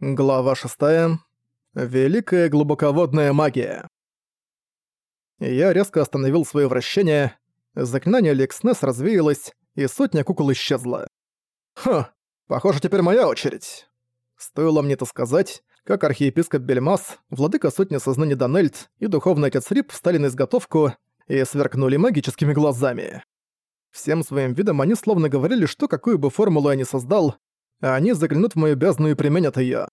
Глава 6. Великая глубоководная магия. Я резко остановил свое вращение, заклинание Лекснес развеялось, и сотня кукол исчезла. Хм, похоже, теперь моя очередь. Стоило мне это сказать, как архиепископ Бельмас, владыка сотни сознаний Данельд и духовный отец Рип встали на изготовку и сверкнули магическими глазами. Всем своим видом они словно говорили, что какую бы формулу я ни создал, а они заглянут в мою бездну и применят её.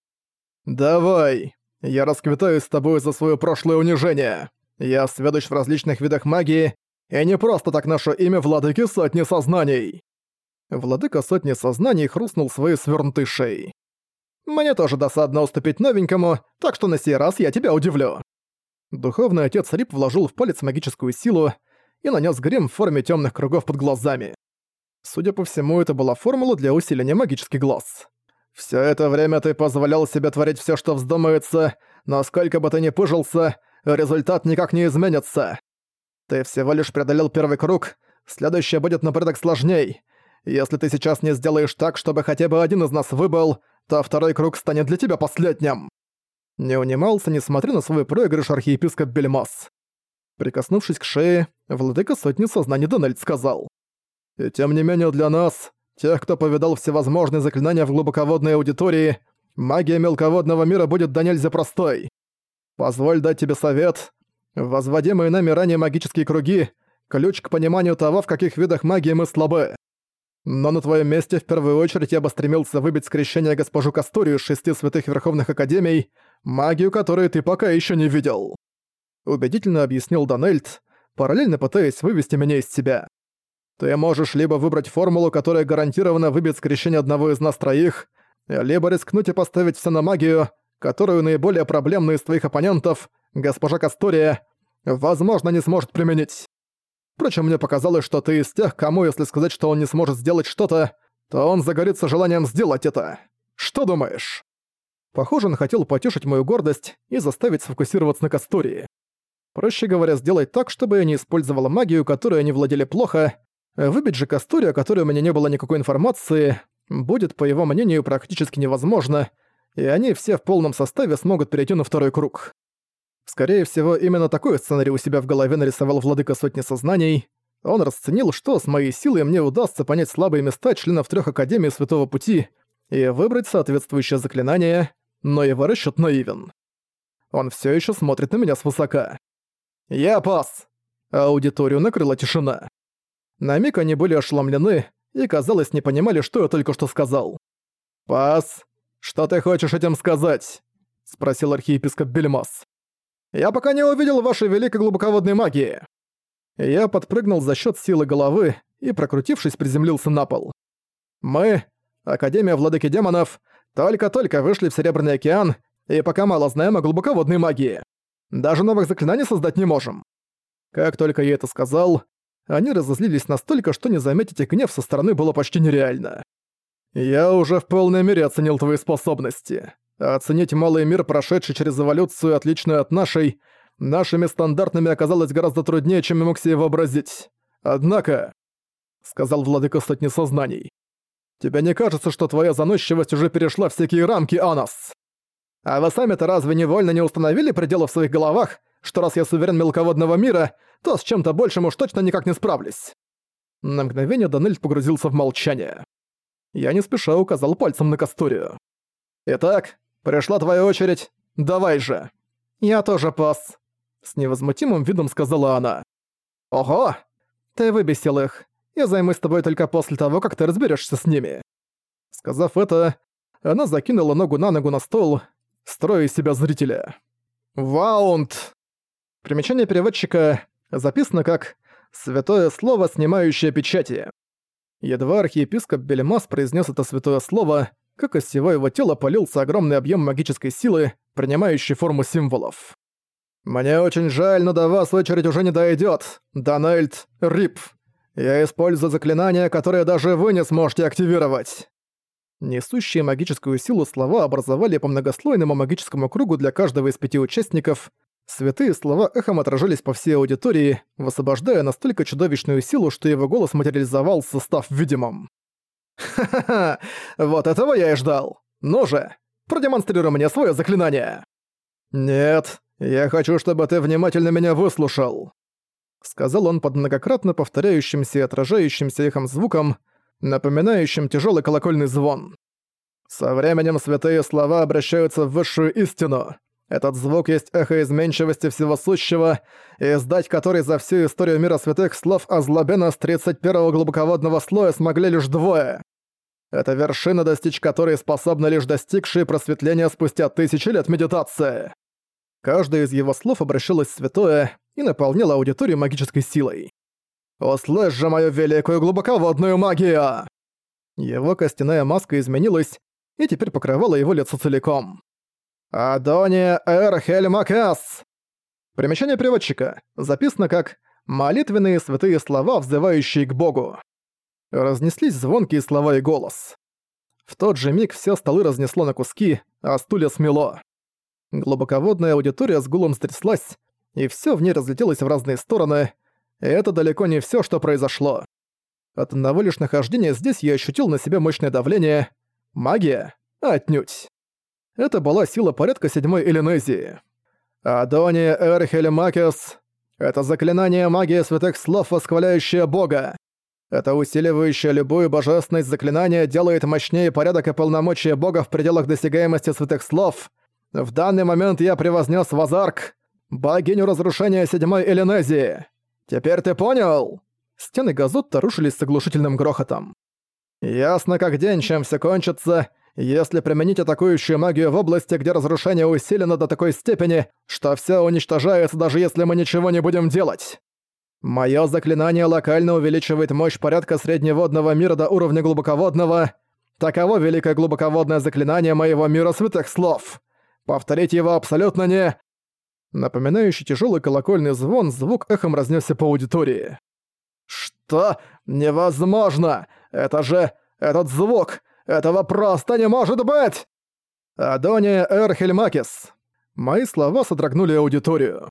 «Давай! Я расквитаюсь с тобой за своё прошлое унижение! Я сведущ в различных видах магии, и не просто так наше имя Владыки Сотни Сознаний!» Владыка Сотни Сознаний хрустнул своей свёрнутой шеей. «Мне тоже досадно уступить новенькому, так что на сей раз я тебя удивлю!» Духовный отец Рип вложил в палец магическую силу и нанес грим в форме темных кругов под глазами. Судя по всему, это была формула для усиления магических глаз. Все это время ты позволял себе творить все, что вздумается, но сколько бы ты ни пыжился, результат никак не изменится. Ты всего лишь преодолел первый круг, следующее будет на порядок сложней. Если ты сейчас не сделаешь так, чтобы хотя бы один из нас выбыл, то второй круг станет для тебя последним. Не унимался, несмотря на свой проигрыш архиепископ Бельмас. Прикоснувшись к шее, владыка сотни сознаний Дональд сказал. И тем не менее для нас, тех, кто повидал всевозможные заклинания в глубоководной аудитории, магия мелководного мира будет до нельзя простой. Позволь дать тебе совет. Возводимые нами ранее магические круги — ключ к пониманию того, в каких видах магии мы слабы. Но на твоем месте в первую очередь я бы стремился выбить скрещение госпожу Касторию шести святых Верховных Академий, магию которой ты пока еще не видел. Убедительно объяснил Данельд, параллельно пытаясь вывести меня из себя. Ты можешь либо выбрать формулу, которая гарантированно выбьет скрещение одного из нас троих, либо рискнуть и поставить все на магию, которую наиболее проблемный из твоих оппонентов, госпожа Кастория, возможно, не сможет применить. Впрочем, мне показалось, что ты из тех, кому, если сказать, что он не сможет сделать что-то, то он загорится желанием сделать это. Что думаешь?» Похоже, он хотел потешить мою гордость и заставить сфокусироваться на Кастории. Проще говоря, сделать так, чтобы я не использовала магию, которой они владели плохо, Выбить же Кастури, о которой у меня не было никакой информации, будет, по его мнению, практически невозможно, и они все в полном составе смогут перейти на второй круг. Скорее всего, именно такой сценарий у себя в голове нарисовал владыка сотни сознаний. Он расценил, что с моей силой мне удастся понять слабые места членов трех Академий Святого Пути и выбрать соответствующее заклинание, но его расчет наивен. Он все еще смотрит на меня свысока. «Я пас!» Аудиторию накрыла тишина. На миг они были ошеломлены и, казалось, не понимали, что я только что сказал. «Пас, что ты хочешь этим сказать?» — спросил архиепископ Бельмас. «Я пока не увидел вашей великой глубоководной магии». Я подпрыгнул за счет силы головы и, прокрутившись, приземлился на пол. «Мы, Академия Владыки Демонов, только-только вышли в Серебряный океан и пока мало знаем о глубоководной магии. Даже новых заклинаний создать не можем». Как только я это сказал, они разозлились настолько, что не заметить их гнев со стороны было почти нереально. «Я уже в полной мере оценил твои способности. оценить малый мир, прошедший через эволюцию, отличную от нашей, нашими стандартными оказалось гораздо труднее, чем я мог себе вообразить. Однако...» — сказал владыка сотни сознаний. «Тебе не кажется, что твоя заносчивость уже перешла всякие рамки, Анас? А вы сами-то разве невольно не установили пределы в своих головах, что раз я суверен мелководного мира, то с чем-то большим уж точно никак не справлюсь. На мгновение Данель погрузился в молчание. Я не спеша указал пальцем на Касторию. «Итак, пришла твоя очередь. Давай же!» «Я тоже пас», — с невозмутимым видом сказала она. «Ого! Ты выбесил их. Я займусь тобой только после того, как ты разберешься с ними». Сказав это, она закинула ногу на ногу на стол, строя себя зрителя. «Ваунд!» Примечание переводчика записано как «святое слово, снимающее печати». Едва архиепископ Бельмас произнес это святое слово, как из всего его тела полился огромный объем магической силы, принимающий форму символов. «Мне очень жаль, но до вас очередь уже не дойдет, Дональд Рип. Я использую заклинание, которое даже вы не сможете активировать». Несущие магическую силу слова образовали по многослойному магическому кругу для каждого из пяти участников – Святые слова эхом отражались по всей аудитории, высвобождая настолько чудовищную силу, что его голос материализовался, став видимым. «Ха-ха-ха! Вот этого я и ждал! Ну же! Продемонстрируй мне свое заклинание!» «Нет, я хочу, чтобы ты внимательно меня выслушал», — сказал он под многократно повторяющимся и отражающимся эхом звуком, напоминающим тяжелый колокольный звон. «Со временем святые слова обращаются в высшую истину. Этот звук есть эхо изменчивости всего сущего, и издать который за всю историю мира святых слов Азлабена с 31-го глубоководного слоя смогли лишь двое. Это вершина, достичь которой способны лишь достигшие просветления спустя тысячи лет медитации. Каждое из его слов обращалось святое и наполняло аудиторию магической силой. «Услышь же мою великую глубоководную магию!» Его костяная маска изменилась и теперь покрывала его лицо целиком. «Адония Эрхель Макас!» Примечание переводчика. Записано как «молитвенные святые слова, взывающие к Богу». Разнеслись звонкие слова и голос. В тот же миг все столы разнесло на куски, а стулья смело. Глубоководная аудитория с гулом стряслась, и все в ней разлетелось в разные стороны, это далеко не все, что произошло. От одного лишь нахождения здесь я ощутил на себе мощное давление. Магия? Отнюдь. Это была сила порядка седьмой Элинезии. Адония Эрхель Макес — это заклинание магии святых слов, восхваляющее Бога. Это усиливающее любую божественность заклинание делает мощнее порядок и полномочия Бога в пределах досягаемости святых слов. В данный момент я превознес Вазарк, богиню разрушения седьмой Элинезии. Теперь ты понял? Стены Газутта рушились с оглушительным грохотом. Ясно как день, чем все кончится, если применить атакующую магию в области, где разрушение усилено до такой степени, что все уничтожается, даже если мы ничего не будем делать. Моё заклинание локально увеличивает мощь порядка средневодного мира до уровня глубоководного. Таково великое глубоководное заклинание моего мира святых слов. Повторить его абсолютно не... Напоминающий тяжелый колокольный звон, звук эхом разнесся по аудитории. «Что? Невозможно! Это же... этот звук! Этого просто не может быть!» «Адония Эрхельмакис». Мои слова содрогнули аудиторию.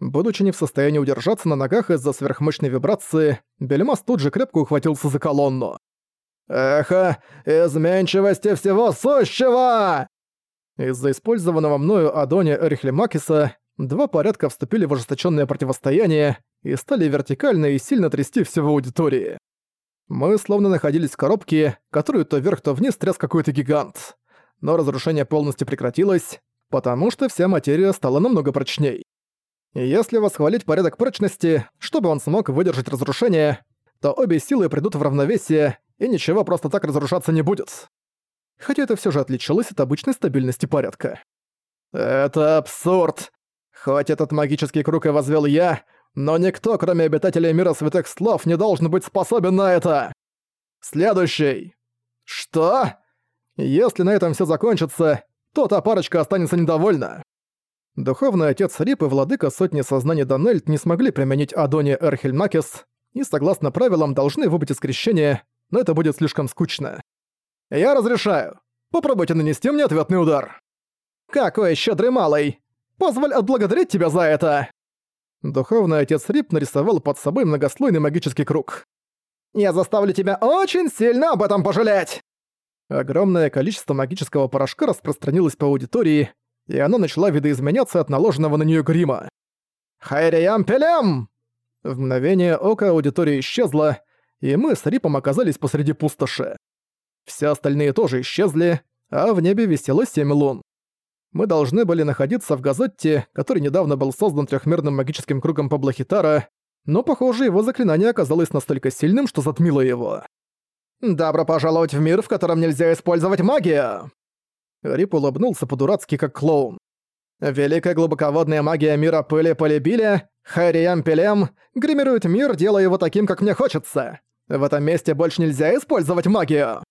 Будучи не в состоянии удержаться на ногах из-за сверхмощной вибрации, Бельмас тут же крепко ухватился за колонну. «Эхо изменчивости всего сущего!» Из-за использованного мною Адония Эрхлемакиса два порядка вступили в ожесточенное противостояние и стали вертикально и сильно трясти всего аудитории. Мы словно находились в коробке, которую то вверх, то вниз тряс какой-то гигант. Но разрушение полностью прекратилось, потому что вся материя стала намного прочней. И если восхвалить порядок прочности, чтобы он смог выдержать разрушение, то обе силы придут в равновесие, и ничего просто так разрушаться не будет. Хотя это все же отличалось от обычной стабильности порядка. Это абсурд! Хоть этот магический круг и возвел я, но никто, кроме обитателей мира святых слов, не должен быть способен на это. Следующий. Что? Если на этом все закончится, то та парочка останется недовольна. Духовный отец Рип и владыка сотни сознаний Данельт не смогли применить Адони Эрхельмакис и, согласно правилам, должны выбыть из крещения, но это будет слишком скучно. «Я разрешаю. Попробуйте нанести мне ответный удар». «Какой щедрый малый! Позволь отблагодарить тебя за это!» Духовный отец Рип нарисовал под собой многослойный магический круг. «Я заставлю тебя очень сильно об этом пожалеть!» Огромное количество магического порошка распространилось по аудитории, и она начала видоизменяться от наложенного на нее грима. «Хайриям пелям!» В мгновение ока аудитория исчезла, и мы с Рипом оказались посреди пустоши. Все остальные тоже исчезли, а в небе висело семь лун. Мы должны были находиться в Газотте, который недавно был создан трехмерным магическим кругом Паблохитара, но, похоже, его заклинание оказалось настолько сильным, что затмило его. «Добро пожаловать в мир, в котором нельзя использовать магию!» Рип улыбнулся по-дурацки, как клоун. «Великая глубоководная магия мира пыли полибиля, Хариям Пелем, гримирует мир, делая его таким, как мне хочется. В этом месте больше нельзя использовать магию!»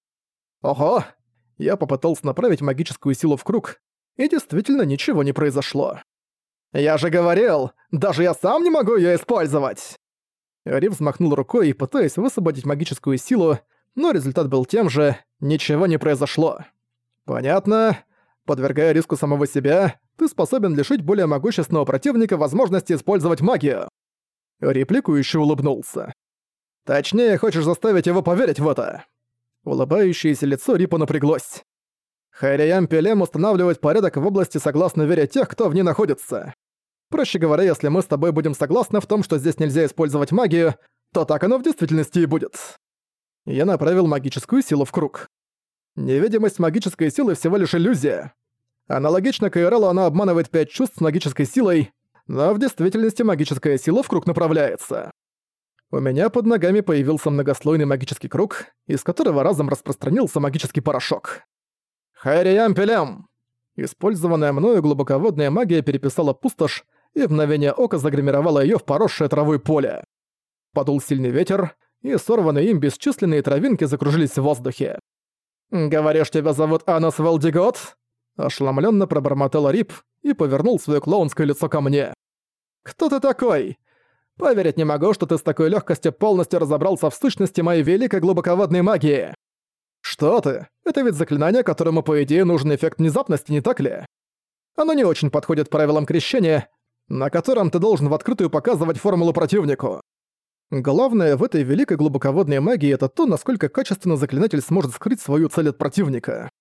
«Ого!» Я попытался направить магическую силу в круг, и действительно ничего не произошло. «Я же говорил, даже я сам не могу её использовать!» Рив взмахнул рукой, пытаясь высвободить магическую силу, но результат был тем же, ничего не произошло. «Понятно. Подвергая риску самого себя, ты способен лишить более могущественного противника возможности использовать магию». Репликующий улыбнулся. «Точнее, хочешь заставить его поверить в это?» Улыбающееся лицо Рипа напряглось. Хайриям Пелем устанавливает порядок в области согласно вере тех, кто в ней находится. Проще говоря, если мы с тобой будем согласны в том, что здесь нельзя использовать магию, то так оно в действительности и будет. Я направил магическую силу в круг. Невидимость магической силы всего лишь иллюзия. Аналогично Кайрелу она обманывает пять чувств с магической силой, но в действительности магическая сила в круг направляется. У меня под ногами появился многослойный магический круг, из которого разом распространился магический порошок. Хайриям-пелям! Использованная мною глубоководная магия переписала пустошь и в мгновение ока загримировала её в поросшее травой поле. Подул сильный ветер, и сорванные им бесчисленные травинки закружились в воздухе. «Говоришь, тебя зовут Анас Валдигот?» Ошеломленно пробормотал Рип и повернул своё клоунское лицо ко мне. «Кто ты такой? Поверить не могу, что ты с такой легкостью полностью разобрался в сущности моей великой глубоководной магии. Что ты? Это ведь заклинание, которому, по идее, нужен эффект внезапности, не так ли? Оно не очень подходит правилам крещения, на котором ты должен в открытую показывать формулу противнику. Главное в этой великой глубоководной магии это то, насколько качественно заклинатель сможет скрыть свою цель от противника.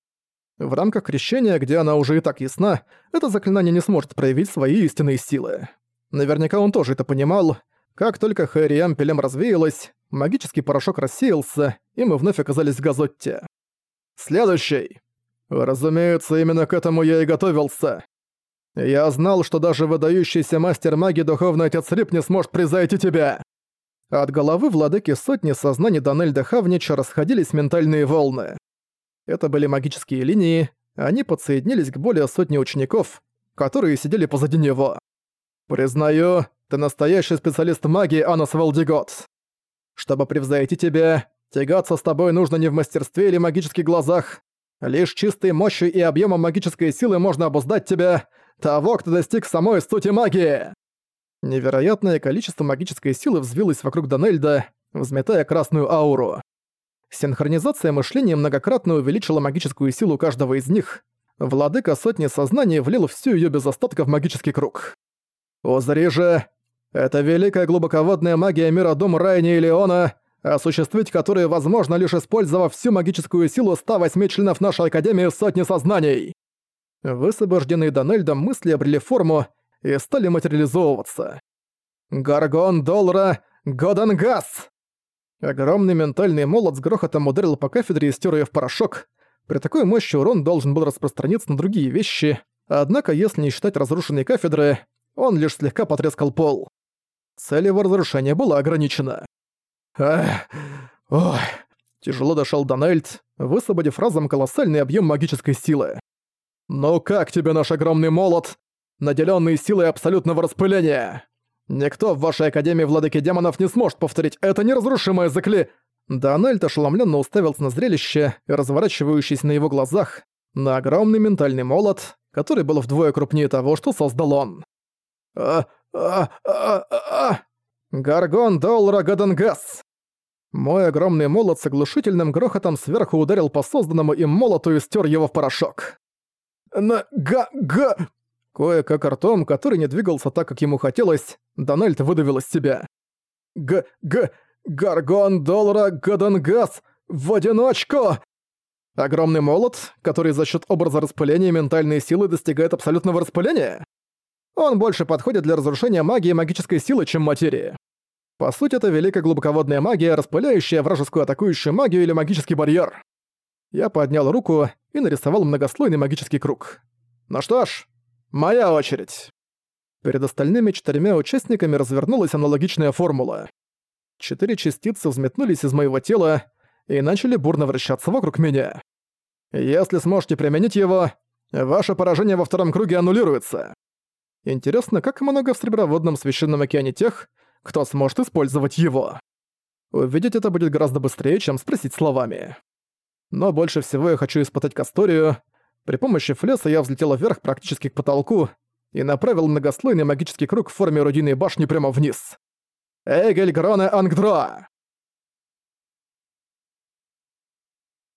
В рамках крещения, где она уже и так ясна, это заклинание не сможет проявить свои истинные силы. Наверняка он тоже это понимал. Как только Хэриам Пелем развеялась, магический порошок рассеялся, и мы вновь оказались в Газотте. Следующий. Разумеется, именно к этому я и готовился. Я знал, что даже выдающийся мастер магии Духовный Отец Рип не сможет превзойти тебя. От головы владыки сотни сознаний Данельда Хавнича расходились ментальные волны. Это были магические линии, они подсоединились к более сотни учеников, которые сидели позади него. «Признаю, ты настоящий специалист магии, Анас Валдигот. Чтобы превзойти тебя, тягаться с тобой нужно не в мастерстве или магических глазах. Лишь чистой мощью и объемом магической силы можно обуздать тебя, того, кто достиг самой сути магии!» Невероятное количество магической силы взвилось вокруг Данельда, взметая красную ауру. Синхронизация мышления многократно увеличила магическую силу каждого из них. Владыка сотни сознаний влил всю её без остатка в магический круг. «Узри же! Это великая глубоководная магия мира Дома Райни и Леона, осуществить которую возможно лишь использовав всю магическую силу 108 членов нашей Академии Сотни Сознаний!» Высвобожденные Донельдом мысли обрели форму и стали материализовываться. «Гаргон Долра Годангас!» Огромный ментальный молот с грохотом ударил по кафедре и стер её в порошок. При такой мощи урон должен был распространиться на другие вещи, однако если не считать разрушенные кафедры, он лишь слегка потрескал пол. Цель его разрушения была ограничена. Ах, ой. Тяжело дошел Дональд, высвободив разом колоссальный объем магической силы. «Ну как тебе наш огромный молот, наделенный силой абсолютного распыления? Никто в вашей Академии Владыки Демонов не сможет повторить это неразрушимое закли...» Дональд ошеломленно уставился на зрелище, разворачивающееся на его глазах, на огромный ментальный молот, который был вдвое крупнее того, что создал он. А, а, а, а, Гаргон Долра Гадангас! Мой огромный молот с оглушительным грохотом сверху ударил по созданному им молоту и стер его в порошок. На га га Кое-как ртом, который не двигался так, как ему хотелось, Дональд выдавил из себя. Г г Гаргон Долра Гадангас! В одиночку! Огромный молот, который за счет образа распыления ментальной силы достигает абсолютного распыления? Он больше подходит для разрушения магии и магической силы, чем материи. По сути, это великая глубоководная магия, распыляющая вражескую атакующую магию или магический барьер. Я поднял руку и нарисовал многослойный магический круг. Ну что ж, моя очередь. Перед остальными четырьмя участниками развернулась аналогичная формула. Четыре частицы взметнулись из моего тела и начали бурно вращаться вокруг меня. Если сможете применить его, ваше поражение во втором круге аннулируется. Интересно, как много в Среброводном священном океане тех, кто сможет использовать его. Увидеть это будет гораздо быстрее, чем спросить словами. Но больше всего я хочу испытать Касторию. При помощи флеса я взлетела вверх практически к потолку и направил многослойный магический круг в форме орудийной башни прямо вниз. Эгель Гроне Ангдроа!